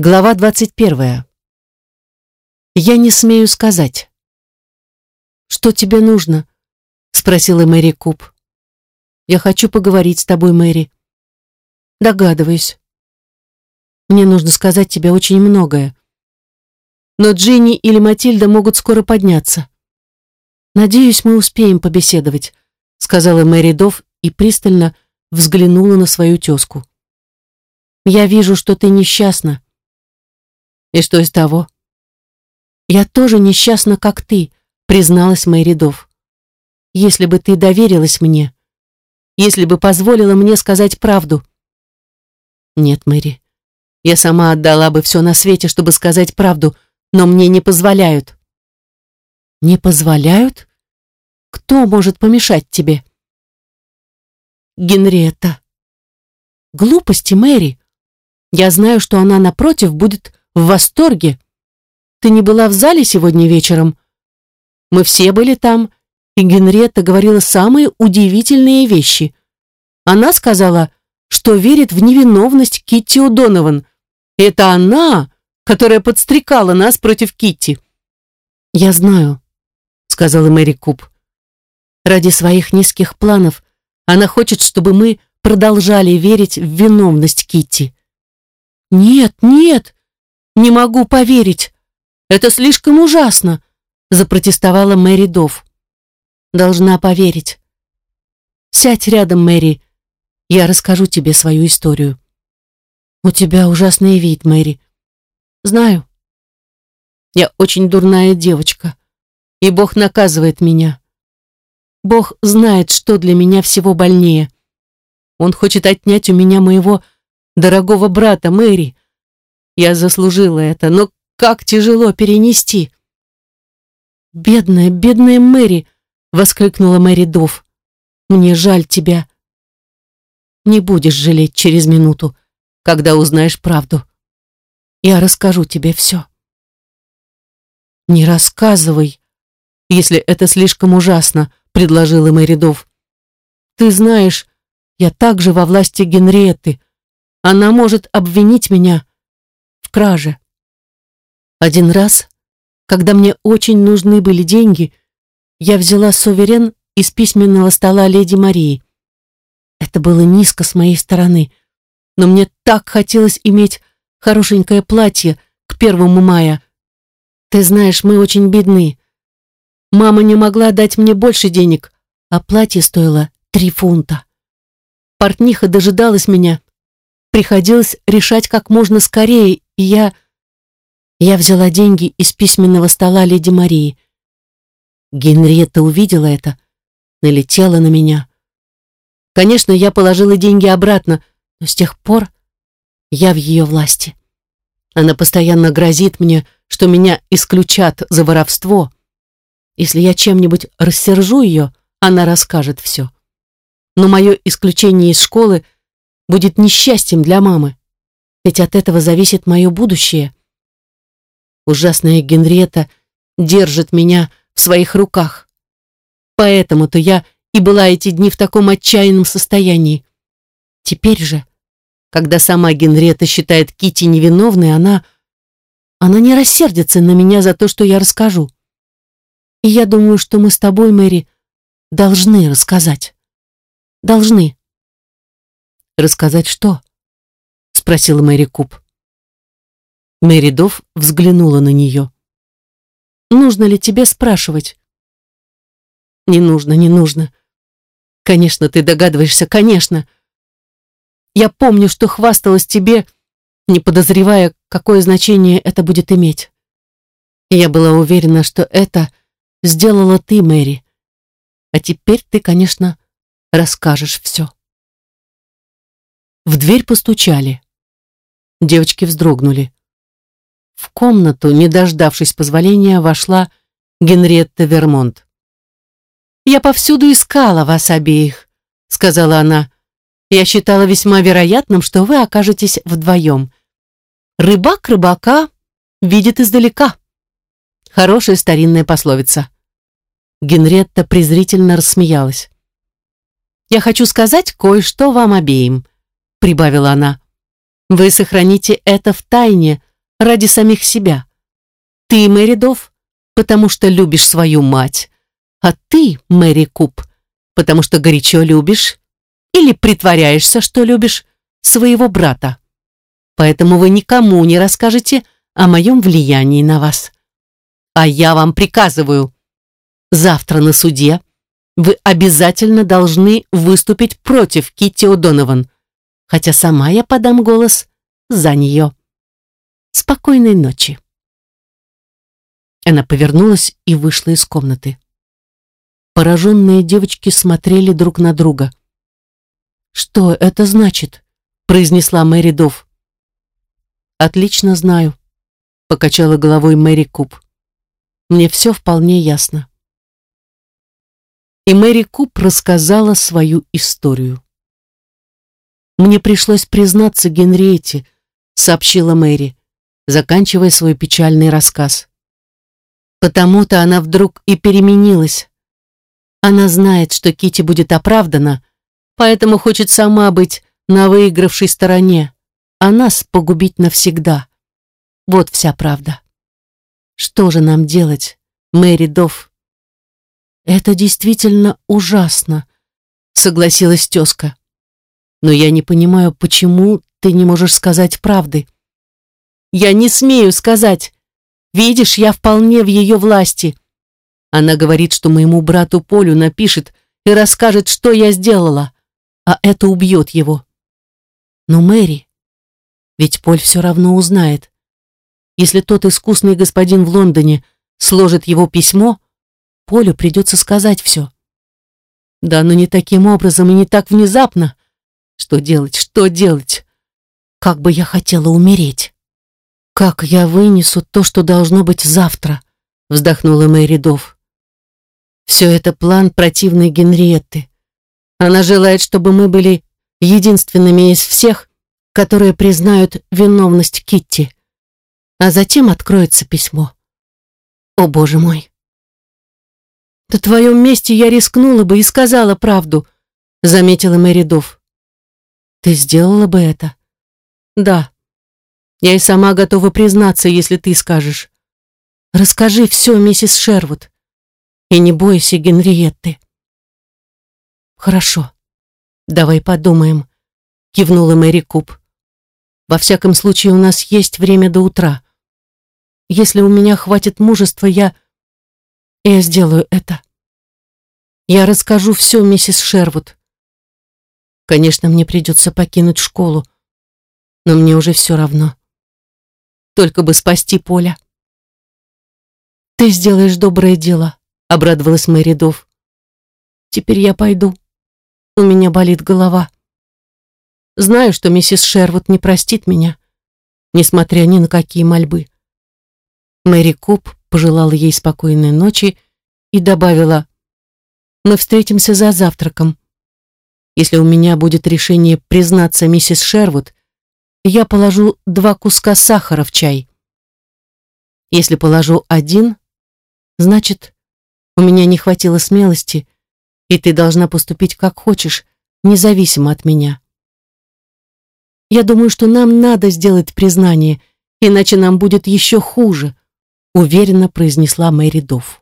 Глава 21. Я не смею сказать. «Что тебе нужно?» — спросила Мэри Куб. «Я хочу поговорить с тобой, Мэри». «Догадываюсь. Мне нужно сказать тебе очень многое. Но Джинни или Матильда могут скоро подняться. Надеюсь, мы успеем побеседовать», — сказала Мэри Дов и пристально взглянула на свою тезку. «Я вижу, что ты несчастна» и что из того? Я тоже несчастна, как ты, призналась Мэри Дов. Если бы ты доверилась мне, если бы позволила мне сказать правду. Нет, Мэри, я сама отдала бы все на свете, чтобы сказать правду, но мне не позволяют. Не позволяют? Кто может помешать тебе? Генриетта. Глупости, Мэри. Я знаю, что она, напротив, будет в восторге. Ты не была в зале сегодня вечером? Мы все были там, и Генриетта говорила самые удивительные вещи. Она сказала, что верит в невиновность Китти О'Донован. Это она, которая подстрекала нас против Китти. «Я знаю», — сказала Мэри Куб. «Ради своих низких планов она хочет, чтобы мы продолжали верить в виновность Китти». «Нет, нет!» Не могу поверить. Это слишком ужасно, запротестовала Мэри Дов. Должна поверить. Сядь рядом, Мэри. Я расскажу тебе свою историю. У тебя ужасный вид, Мэри. Знаю. Я очень дурная девочка, и Бог наказывает меня. Бог знает, что для меня всего больнее. Он хочет отнять у меня моего дорогого брата Мэри, я заслужила это, но как тяжело перенести. «Бедная, бедная Мэри!» — воскликнула Мэри Дов. «Мне жаль тебя». «Не будешь жалеть через минуту, когда узнаешь правду. Я расскажу тебе все». «Не рассказывай, если это слишком ужасно», — предложила Мэри Дов. «Ты знаешь, я также во власти Генриетты. Она может обвинить меня, краже. Один раз, когда мне очень нужны были деньги, я взяла суверен из письменного стола леди Марии. Это было низко с моей стороны, но мне так хотелось иметь хорошенькое платье к первому мая. Ты знаешь, мы очень бедны. Мама не могла дать мне больше денег, а платье стоило три фунта. Портниха дожидалась меня. Приходилось решать как можно скорее, я... Я взяла деньги из письменного стола леди Марии. Генриетта увидела это, налетела на меня. Конечно, я положила деньги обратно, но с тех пор я в ее власти. Она постоянно грозит мне, что меня исключат за воровство. Если я чем-нибудь рассержу ее, она расскажет все. Но мое исключение из школы будет несчастьем для мамы ведь от этого зависит мое будущее. Ужасная Генриетта держит меня в своих руках. Поэтому-то я и была эти дни в таком отчаянном состоянии. Теперь же, когда сама Генриетта считает Кити невиновной, она... Она не рассердится на меня за то, что я расскажу. И я думаю, что мы с тобой, Мэри, должны рассказать. Должны. Рассказать что? Спросила Мэри Куб. Мэри Дов взглянула на нее. «Нужно ли тебе спрашивать?» «Не нужно, не нужно. Конечно, ты догадываешься, конечно. Я помню, что хвасталась тебе, не подозревая, какое значение это будет иметь. я была уверена, что это сделала ты, Мэри. А теперь ты, конечно, расскажешь все». В дверь постучали. Девочки вздрогнули. В комнату, не дождавшись позволения, вошла Генриетта Вермонт. «Я повсюду искала вас обеих», — сказала она. «Я считала весьма вероятным, что вы окажетесь вдвоем. Рыбак рыбака видит издалека». Хорошая старинная пословица. Генретта презрительно рассмеялась. «Я хочу сказать кое-что вам обеим», — прибавила она. Вы сохраните это в тайне ради самих себя. Ты, Мэри Дов, потому что любишь свою мать, а ты, Мэри Куб, потому что горячо любишь или притворяешься, что любишь своего брата. Поэтому вы никому не расскажете о моем влиянии на вас. А я вам приказываю, завтра на суде вы обязательно должны выступить против Китти О'Донован, хотя сама я подам голос за нее. Спокойной ночи. Она повернулась и вышла из комнаты. Пораженные девочки смотрели друг на друга. «Что это значит?» — произнесла Мэри Дов. «Отлично знаю», — покачала головой Мэри Куб. «Мне все вполне ясно» и Мэри Куб рассказала свою историю. «Мне пришлось признаться Генриете», — сообщила Мэри, заканчивая свой печальный рассказ. «Потому-то она вдруг и переменилась. Она знает, что Кити будет оправдана, поэтому хочет сама быть на выигравшей стороне, а нас погубить навсегда. Вот вся правда. Что же нам делать, Мэри Дофф?» «Это действительно ужасно», — согласилась тезка. «Но я не понимаю, почему ты не можешь сказать правды». «Я не смею сказать. Видишь, я вполне в ее власти». Она говорит, что моему брату Полю напишет и расскажет, что я сделала, а это убьет его. Но Мэри, ведь Поль все равно узнает. Если тот искусный господин в Лондоне сложит его письмо, Полю придется сказать все. Да, но не таким образом и не так внезапно. Что делать, что делать? Как бы я хотела умереть. Как я вынесу то, что должно быть завтра, вздохнула Мэри Дов. Все это план противной Генриетты. Она желает, чтобы мы были единственными из всех, которые признают виновность Китти. А затем откроется письмо. О, боже мой! «На твоем месте я рискнула бы и сказала правду», — заметила Мэри Дов. «Ты сделала бы это?» «Да. Я и сама готова признаться, если ты скажешь. Расскажи все, миссис Шервуд. И не бойся Генриетты». «Хорошо. Давай подумаем», — кивнула Мэри Куб. «Во всяком случае, у нас есть время до утра. Если у меня хватит мужества, я...» Я сделаю это. Я расскажу все, миссис Шервуд. Конечно, мне придется покинуть школу, но мне уже все равно. Только бы спасти Поля. Ты сделаешь доброе дело, обрадовалась Мэри Дов. Теперь я пойду. У меня болит голова. Знаю, что миссис Шервуд не простит меня, несмотря ни на какие мольбы. Мэри Куб пожелала ей спокойной ночи и добавила «Мы встретимся за завтраком. Если у меня будет решение признаться миссис Шервуд, я положу два куска сахара в чай. Если положу один, значит, у меня не хватило смелости, и ты должна поступить как хочешь, независимо от меня. Я думаю, что нам надо сделать признание, иначе нам будет еще хуже уверенно произнесла Мэри Дофф.